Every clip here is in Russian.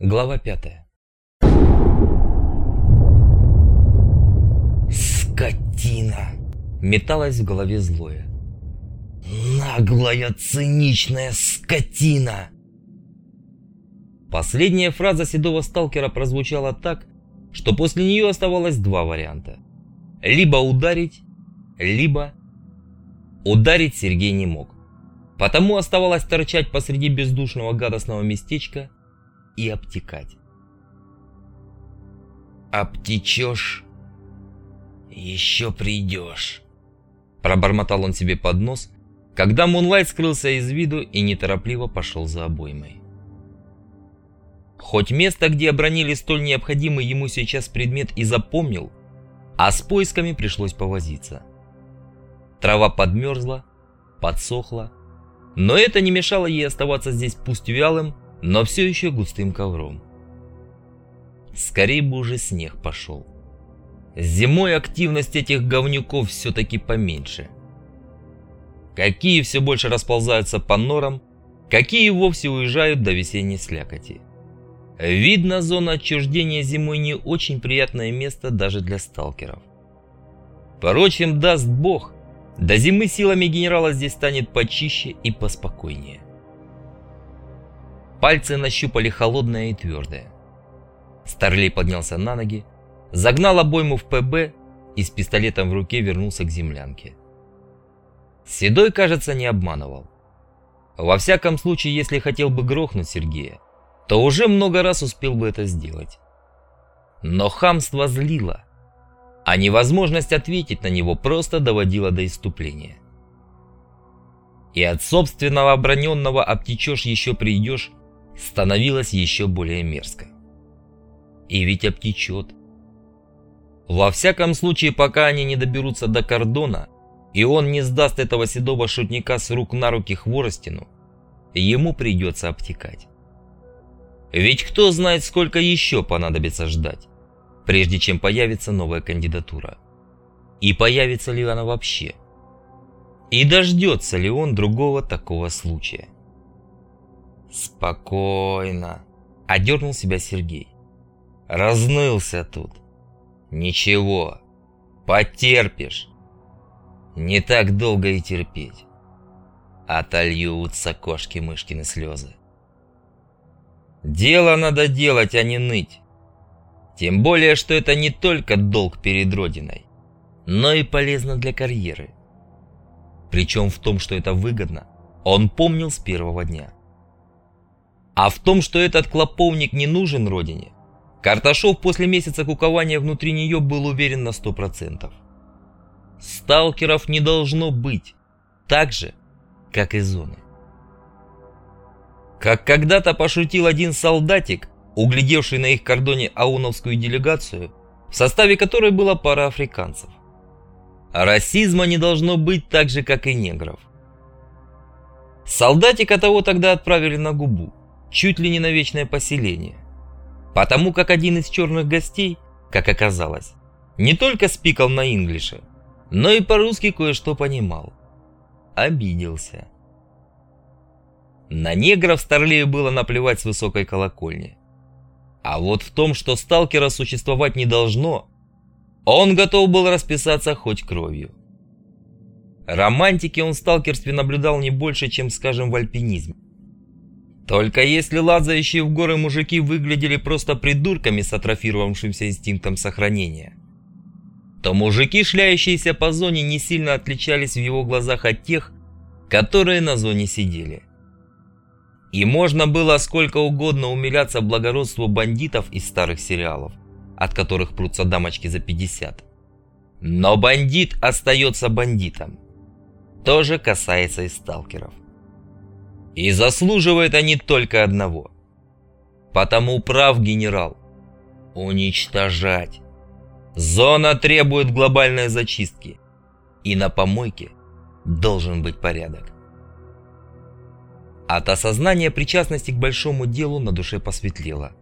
Глава пятая. «Скотина!» — металась в голове злое. «Наглая, циничная скотина!» Последняя фраза седого сталкера прозвучала так, что после нее оставалось два варианта. Либо ударить, либо... Ударить Сергей не мог. Потому оставалось торчать посреди бездушного гадостного местечка и обтекать. «Обтечешь, еще придешь», – пробормотал он себе под нос, когда Мунлайт скрылся из виду и неторопливо пошел за обоймой. Хоть место, где обронили столь необходимый ему сейчас предмет и запомнил, а с поисками пришлось повозиться. Трава подмерзла, подсохла, но это не мешало ей оставаться здесь пусть вялым, но все еще густым ковром. Скорее бы уже снег пошел. Зимой активность этих говнюков все-таки поменьше. Какие все больше расползаются по норам, какие вовсе уезжают до весенней слякоти. Видно, зона отчуждения зимой не очень приятное место даже для сталкеров. Впрочем, даст бог, до зимы силами генерала здесь станет почище и поспокойнее. Пальцы нащупали холодное и твердое. Старлей поднялся на ноги, загнал обойму в ПБ и с пистолетом в руке вернулся к землянке. Седой, кажется, не обманывал. Во всяком случае, если хотел бы грохнуть Сергея, то уже много раз успел бы это сделать. Но хамство злило, а невозможность ответить на него просто доводила до иступления. И от собственного оброненного обтечешь еще придешь, становилось еще более мерзко. И ведь обтечет. Во всяком случае, пока они не доберутся до кордона, и он не сдаст этого седого шутника с рук на руки хворостину, ему придется обтекать. Ведь кто знает, сколько еще понадобится ждать, прежде чем появится новая кандидатура. И появится ли она вообще? И дождется ли он другого такого случая? «Спокойно», — одернул себя Сергей. «Разнылся тут. Ничего, потерпишь. Не так долго и терпеть. Отольются кошки-мышкины слезы. Дело надо делать, а не ныть. Тем более, что это не только долг перед Родиной, но и полезно для карьеры. Причем в том, что это выгодно, он помнил с первого дня. А в том, что этот клоповник не нужен родине, Карташов после месяца кукования внутри нее был уверен на сто процентов. Сталкеров не должно быть, так же, как и зоны. Как когда-то пошутил один солдатик, углядевший на их кордоне ауновскую делегацию, в составе которой была пара африканцев. Расизма не должно быть так же, как и негров. Солдатика того тогда отправили на губу чуть ли не на вечное поселение. Потому как один из черных гостей, как оказалось, не только спикал на инглише, но и по-русски кое-что понимал. Обиделся. На негров Старлею было наплевать с высокой колокольни. А вот в том, что сталкера существовать не должно, он готов был расписаться хоть кровью. Романтики он в сталкерстве наблюдал не больше, чем, скажем, в альпинизме. Только если лазающие в горы мужики выглядели просто придурками с атрофировавшимся инстинктом сохранения, то мужики, шляющиеся по зоне, не сильно отличались в его глазах от тех, которые на зоне сидели. И можно было сколько угодно умиляться благородству бандитов из старых сериалов, от которых прутся дамочки за 50. Но бандит остается бандитом. То же касается и сталкеров. И заслуживают они только одного. Потому прав генерал. Уничтожать. Зона требует глобальной зачистки. И на помойке должен быть порядок. От осознания причастности к большому делу на душе посветлело.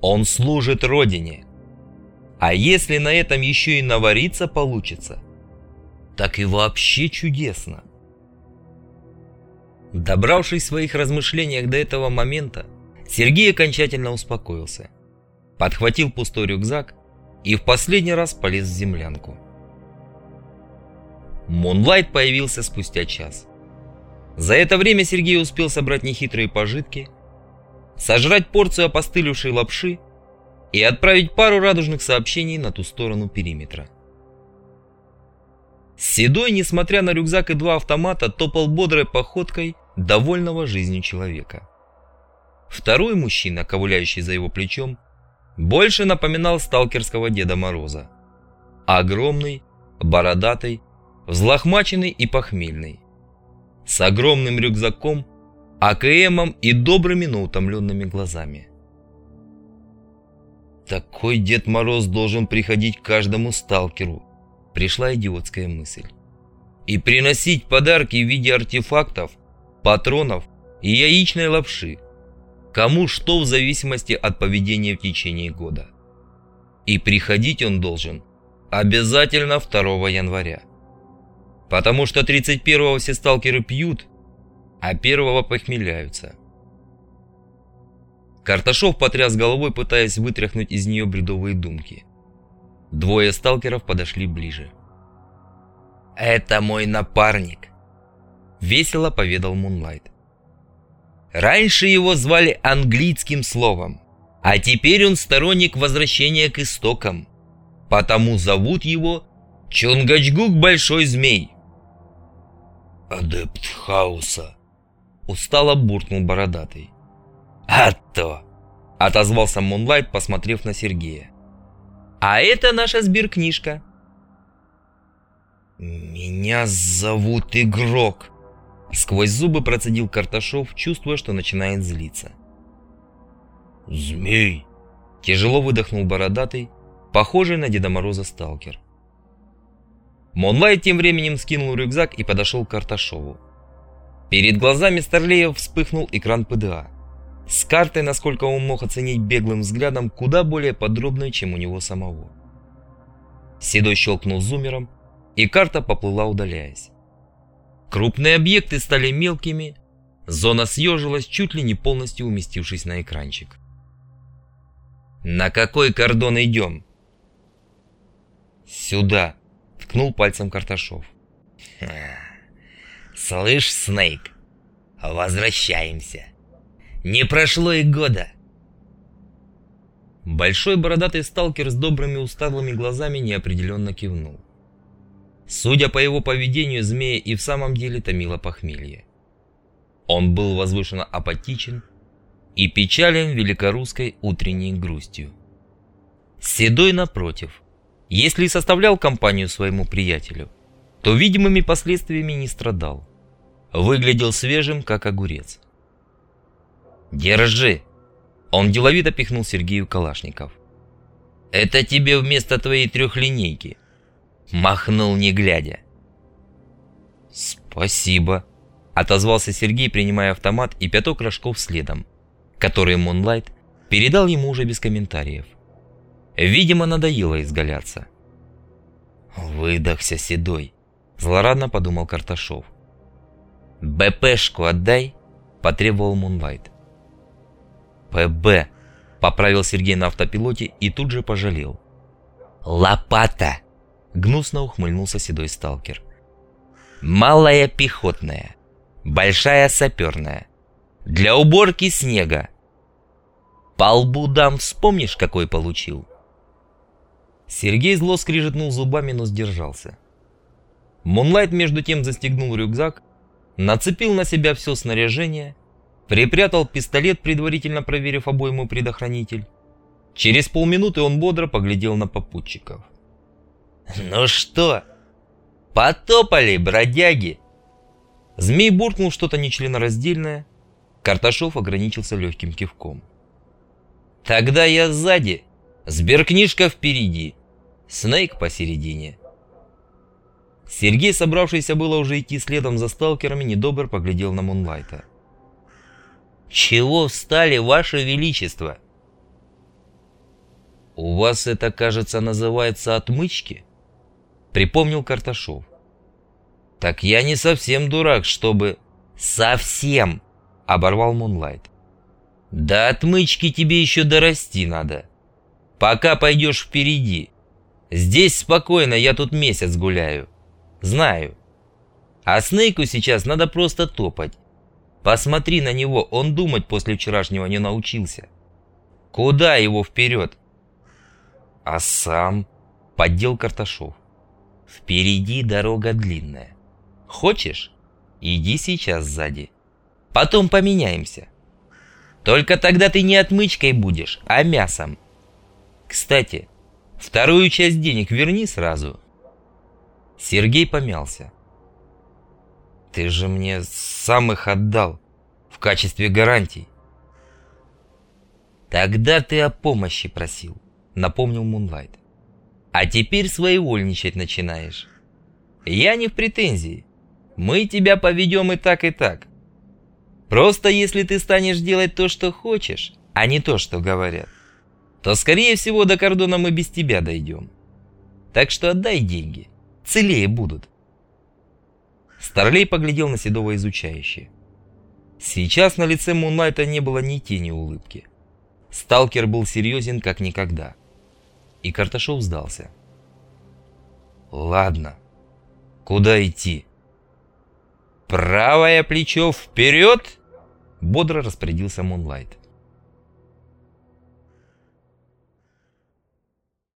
Он служит Родине. А если на этом еще и навариться получится, так и вообще чудесно. Добравшись в своих размышлениях до этого момента, Сергей окончательно успокоился. Подхватил пустой рюкзак и в последний раз полез в землянку. Мунлайт появился спустя час. За это время Сергей успел собрать нехитрые пожитки, сожрать порцию опостылевшей лапши и отправить пару радужных сообщений на ту сторону периметра. Седой, несмотря на рюкзак и два автомата, топал бодрой походкой довольного жизнью человека. Второй мужчина, ковыляющий за его плечом, больше напоминал сталкерского Деда Мороза. Огромный, бородатый, взлохмаченный и похмельный. С огромным рюкзаком, АКМом и добрыми, но утомленными глазами. Такой Дед Мороз должен приходить каждому сталкеру, пришла идиотская мысль. И приносить подарки в виде артефактов, патронов и яичной лапши. Кому что в зависимости от поведения в течение года. И приходить он должен обязательно 2 января. Потому что 31-го все сталкеры пьют, а 1-го похмеляются. Карташов потряс головой, пытаясь вытряхнуть из нее бредовые думки. Двое сталкеров подошли ближе. «Это мой напарник», — весело поведал Мунлайт. Раньше его звали английским словом, а теперь он сторонник возвращения к истокам, потому зовут его Чунгачгук Большой Змей. «Адепт хаоса», — устало буркнул Бородатый. «А то!» — отозвался Мунлайт, посмотрев на Сергея. А это наша сберкнижка. «Меня зовут Игрок», — сквозь зубы процедил Карташов, чувствуя, что начинает злиться. «Змей!» — тяжело выдохнул бородатый, похожий на Деда Мороза сталкер. Монлайт тем временем скинул рюкзак и подошел к Карташову. Перед глазами Старлея вспыхнул экран ПДА с картой, насколько он мог оценить беглым взглядом, куда более подробной, чем у него самого. Седой щелкнул зумером, и карта поплыла, удаляясь. Крупные объекты стали мелкими, зона съежилась, чуть ли не полностью уместившись на экранчик. «На какой кордон идем?» «Сюда», — ткнул пальцем Карташов. «Слышь, Снейк, возвращаемся». Не прошло и года. Большой бородатый сталкер с добрыми усталыми глазами неопределенно кивнул. Судя по его поведению, змея и в самом деле томило похмелье. Он был возвышенно апатичен и печален великорусской утренней грустью. Седой, напротив, если и составлял компанию своему приятелю, то видимыми последствиями не страдал. Выглядел свежим, как огурец. «Держи!» Он деловито пихнул Сергею Калашников. «Это тебе вместо твоей трехлинейки!» Махнул не глядя. «Спасибо!» Отозвался Сергей, принимая автомат и пяток рожков следом, которые Монлайт передал ему уже без комментариев. Видимо, надоело изгаляться. «Выдохся, Седой!» Злорадно подумал Карташов. «БПшку отдай!» – потребовал Мунлайт. «ПБ», — поправил Сергей на автопилоте и тут же пожалел. «Лопата!» — гнусно ухмыльнулся седой сталкер. «Малая пехотная, большая саперная, для уборки снега. По лбу дам вспомнишь, какой получил?» Сергей зло скрижетнул зубами, но сдержался. Мунлайт между тем застегнул рюкзак, нацепил на себя все снаряжение Припрятал пистолет, предварительно проверив обойму предохранитель. Через полминуты он бодро поглядел на попутчиков. «Ну что, потопали, бродяги!» Змей буркнул что-то нечленораздельное. Карташов ограничился легким кивком. «Тогда я сзади, сберкнижка впереди, Снейк посередине». Сергей, собравшийся было уже идти следом за сталкерами, недобр поглядел на Мунлайта. «Чего встали, Ваше Величество?» «У вас это, кажется, называется отмычки?» Припомнил Карташов. «Так я не совсем дурак, чтобы...» «Совсем!» — оборвал Мунлайт. Да отмычки тебе еще дорасти надо. Пока пойдешь впереди. Здесь спокойно, я тут месяц гуляю. Знаю. А Снейку сейчас надо просто топать. Посмотри на него, он думать после вчерашнего не научился. Куда его вперед? А сам? Поддел Карташов. Впереди дорога длинная. Хочешь? Иди сейчас сзади. Потом поменяемся. Только тогда ты не отмычкой будешь, а мясом. Кстати, вторую часть денег верни сразу. Сергей помялся. Ты же мне сам их отдал в качестве гарантий. Тогда ты о помощи просил, напомнил Мунлайт. А теперь своевольничать начинаешь. Я не в претензии. Мы тебя поведем и так, и так. Просто если ты станешь делать то, что хочешь, а не то, что говорят, то, скорее всего, до кордона мы без тебя дойдем. Так что отдай деньги. Целее будут. Старлей поглядел на Седова изучающе. Сейчас на лице Мунлайта не было ни тени улыбки. Сталкер был серьезен как никогда. И Карташов сдался. «Ладно. Куда идти?» «Правое плечо вперед!» Бодро распорядился Мунлайт.